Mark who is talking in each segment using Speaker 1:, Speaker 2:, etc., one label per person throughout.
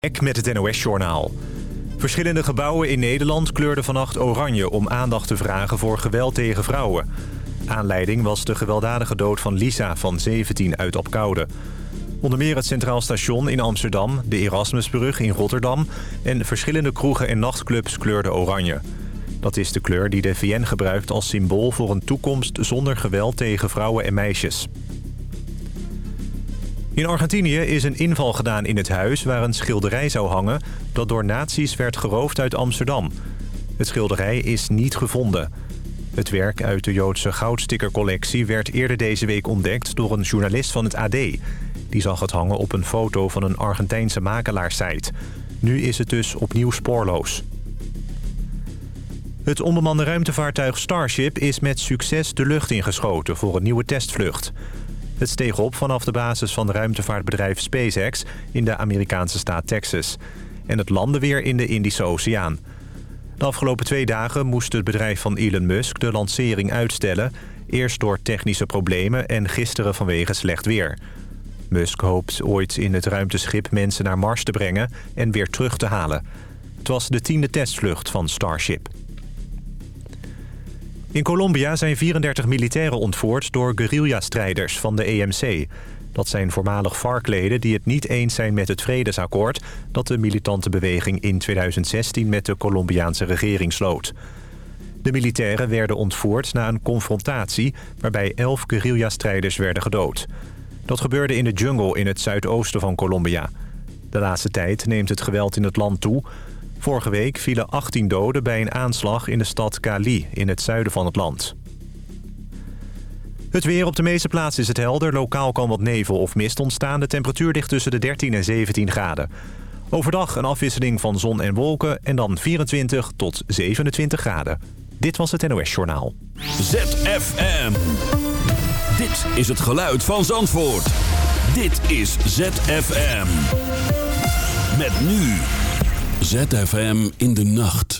Speaker 1: Ek met het NOS-journaal. Verschillende gebouwen in Nederland kleurden vannacht oranje... om aandacht te vragen voor geweld tegen vrouwen. Aanleiding was de gewelddadige dood van Lisa van 17 uit Opkoude. Onder meer het Centraal Station in Amsterdam, de Erasmusbrug in Rotterdam... en verschillende kroegen en nachtclubs kleurden oranje. Dat is de kleur die de VN gebruikt als symbool voor een toekomst... zonder geweld tegen vrouwen en meisjes. In Argentinië is een inval gedaan in het huis waar een schilderij zou hangen... dat door nazi's werd geroofd uit Amsterdam. Het schilderij is niet gevonden. Het werk uit de Joodse goudstickercollectie werd eerder deze week ontdekt... door een journalist van het AD. Die zag het hangen op een foto van een Argentijnse makelaarsite. Nu is het dus opnieuw spoorloos. Het onbemande ruimtevaartuig Starship is met succes de lucht ingeschoten voor een nieuwe testvlucht... Het steeg op vanaf de basis van ruimtevaartbedrijf SpaceX in de Amerikaanse staat Texas. En het landde weer in de Indische Oceaan. De afgelopen twee dagen moest het bedrijf van Elon Musk de lancering uitstellen. Eerst door technische problemen en gisteren vanwege slecht weer. Musk hoopt ooit in het ruimteschip mensen naar Mars te brengen en weer terug te halen. Het was de tiende testvlucht van Starship. In Colombia zijn 34 militairen ontvoerd door guerrilla-strijders van de EMC. Dat zijn voormalig FARC-leden die het niet eens zijn met het vredesakkoord... dat de militante beweging in 2016 met de Colombiaanse regering sloot. De militairen werden ontvoerd na een confrontatie... waarbij 11 guerrilla-strijders werden gedood. Dat gebeurde in de jungle in het zuidoosten van Colombia. De laatste tijd neemt het geweld in het land toe... Vorige week vielen 18 doden bij een aanslag in de stad Cali in het zuiden van het land. Het weer op de meeste plaatsen is het helder. Lokaal kan wat nevel of mist ontstaan. De temperatuur ligt tussen de 13 en 17 graden. Overdag een afwisseling van zon en wolken en dan 24 tot 27 graden. Dit was het NOS Journaal.
Speaker 2: ZFM. Dit is het geluid van Zandvoort. Dit is ZFM. Met nu... ZFM in de nacht.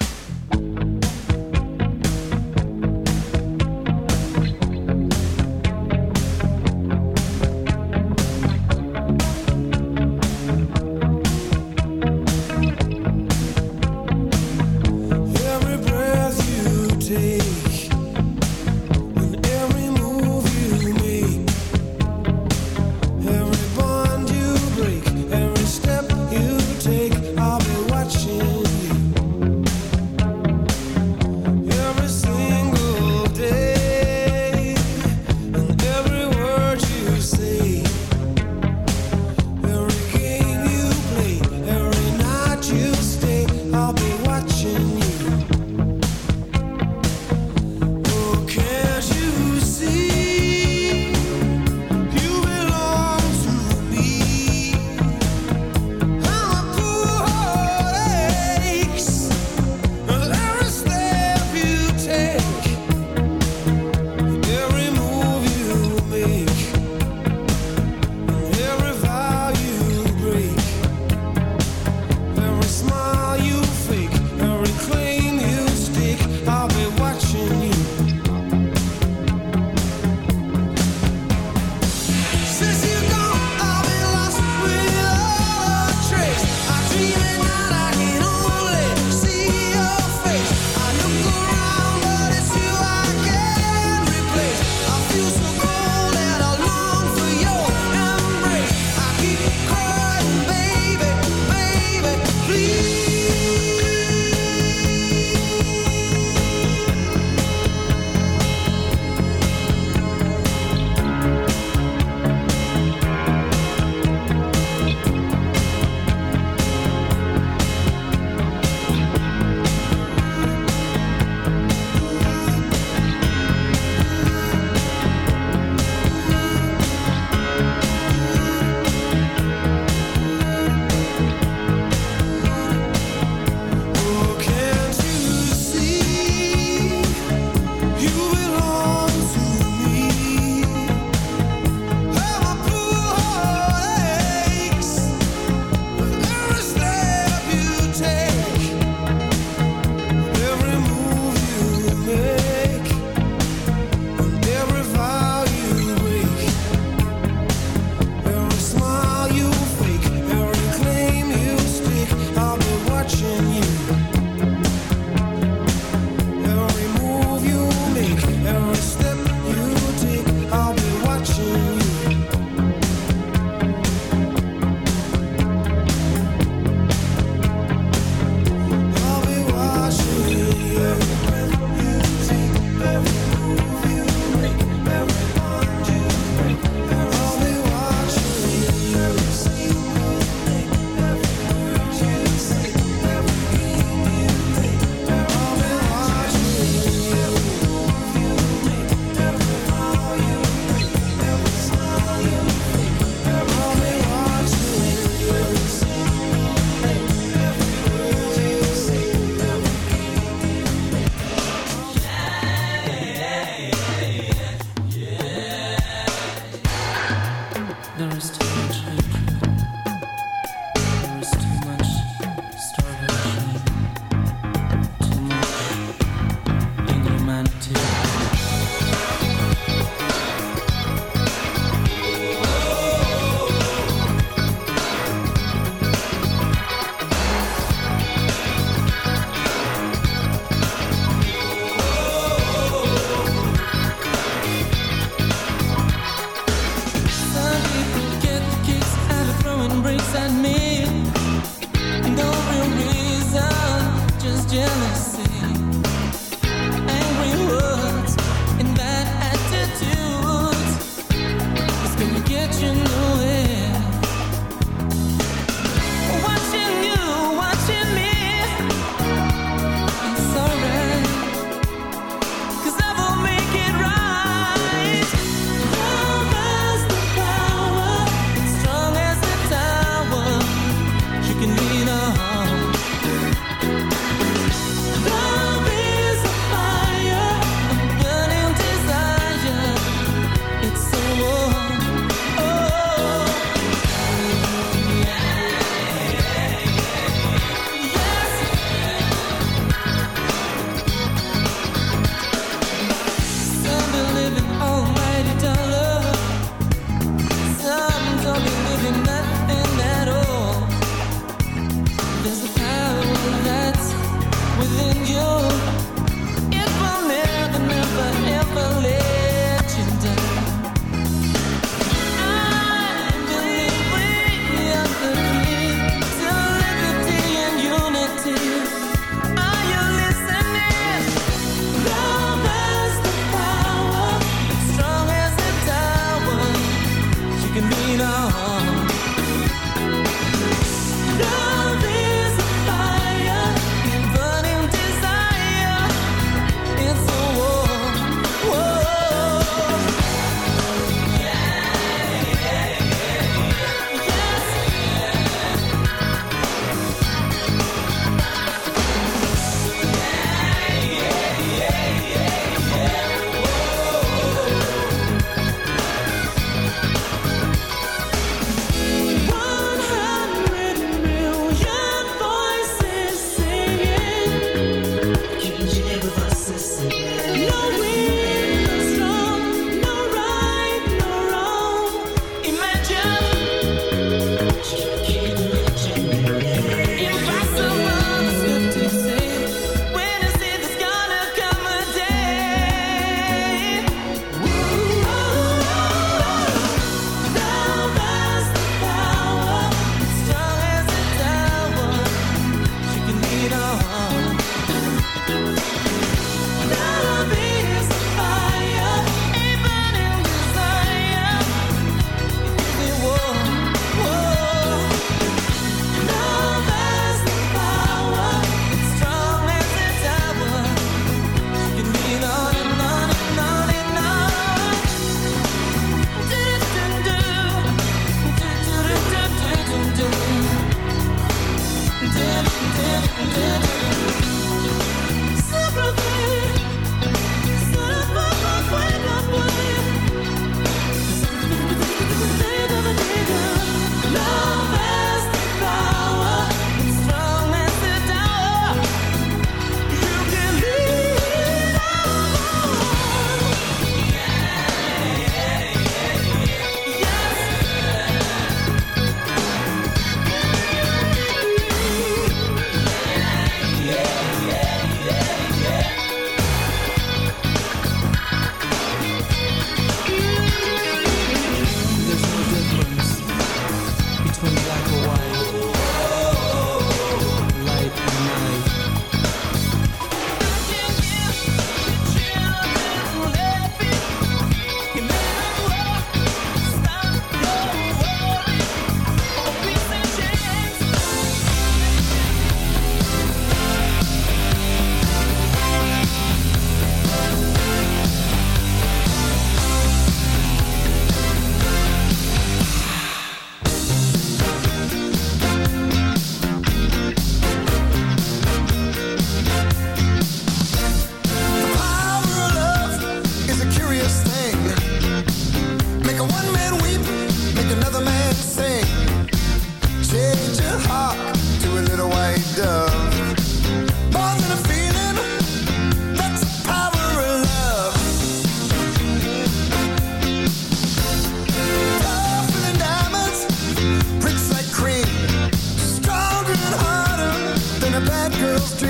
Speaker 3: street.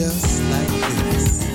Speaker 4: Just
Speaker 3: like this.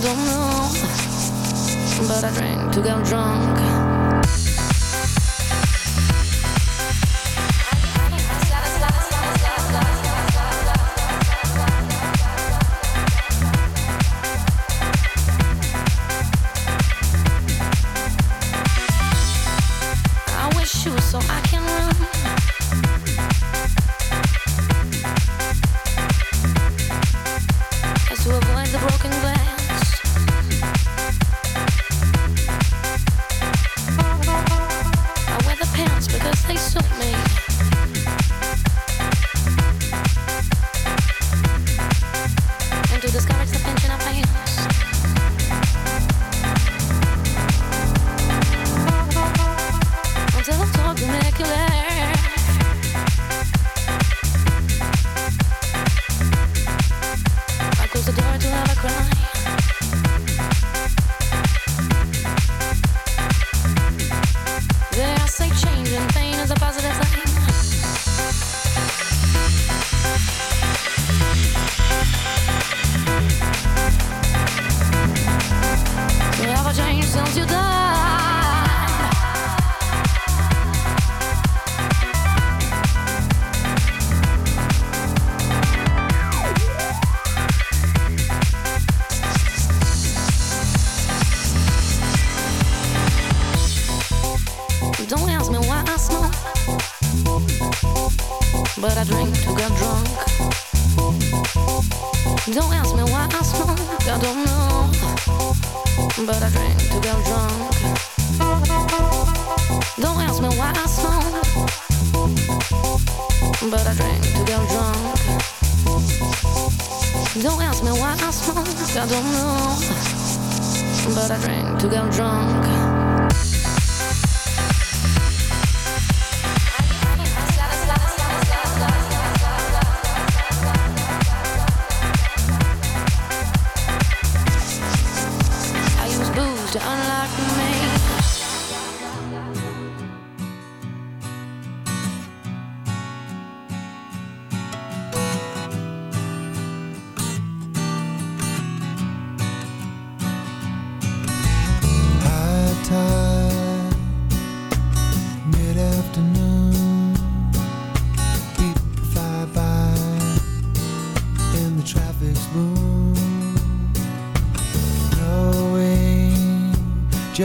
Speaker 5: Don't
Speaker 6: know,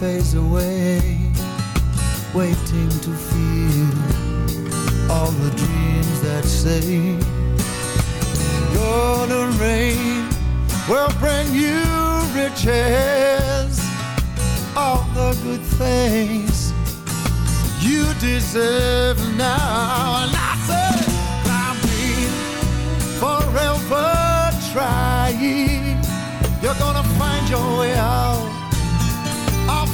Speaker 3: Fades away, waiting to feel all the dreams that say, Golden rain will bring you riches, all the good things you deserve now. And I say, I've been forever trying. You're gonna find your way out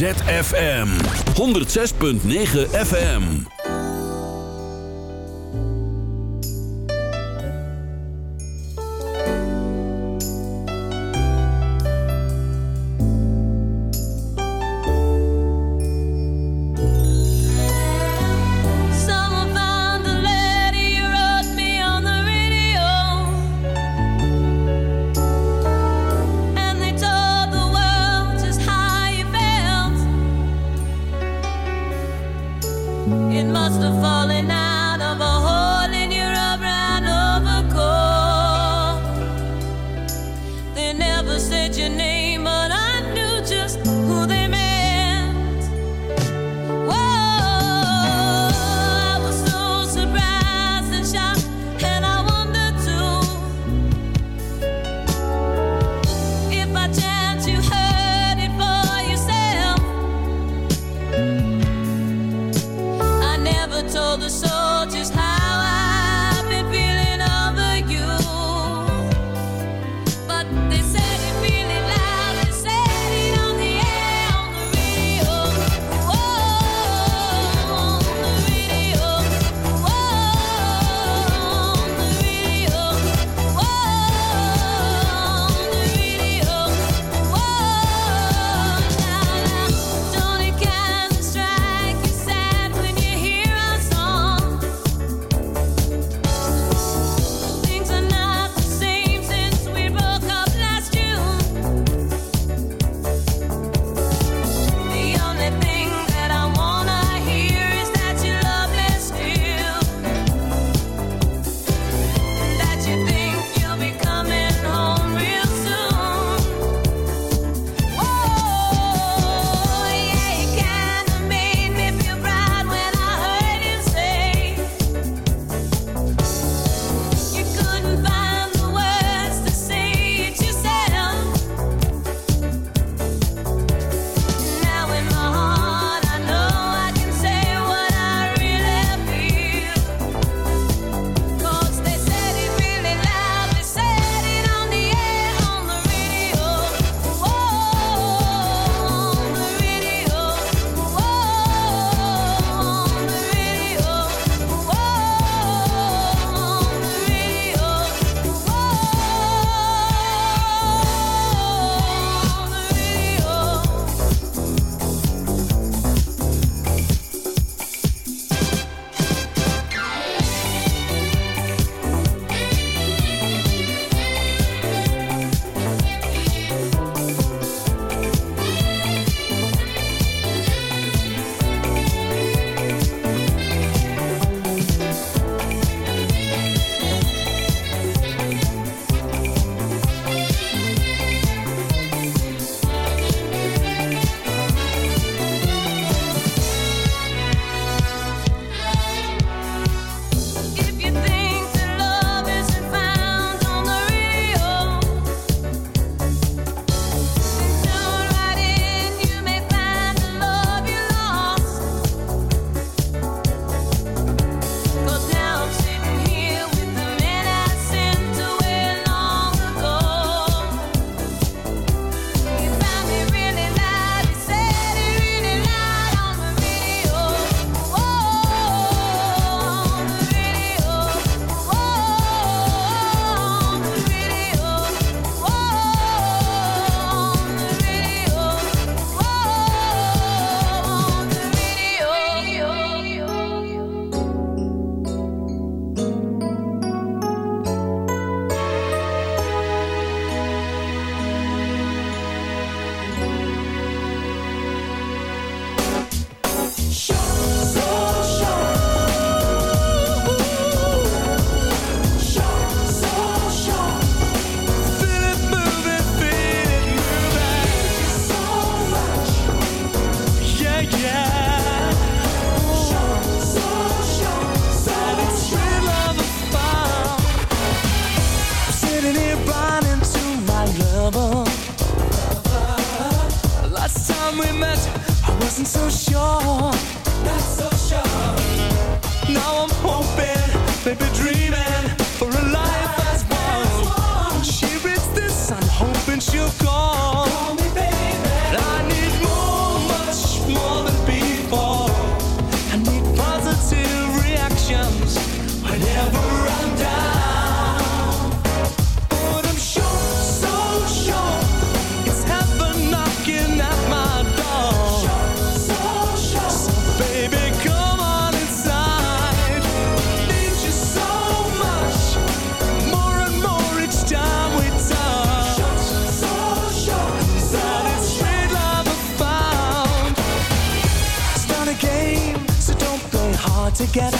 Speaker 2: ZFM. 106.9 FM
Speaker 7: time we met, I wasn't so sure. Not so sure. Now I'm hoping, baby. together.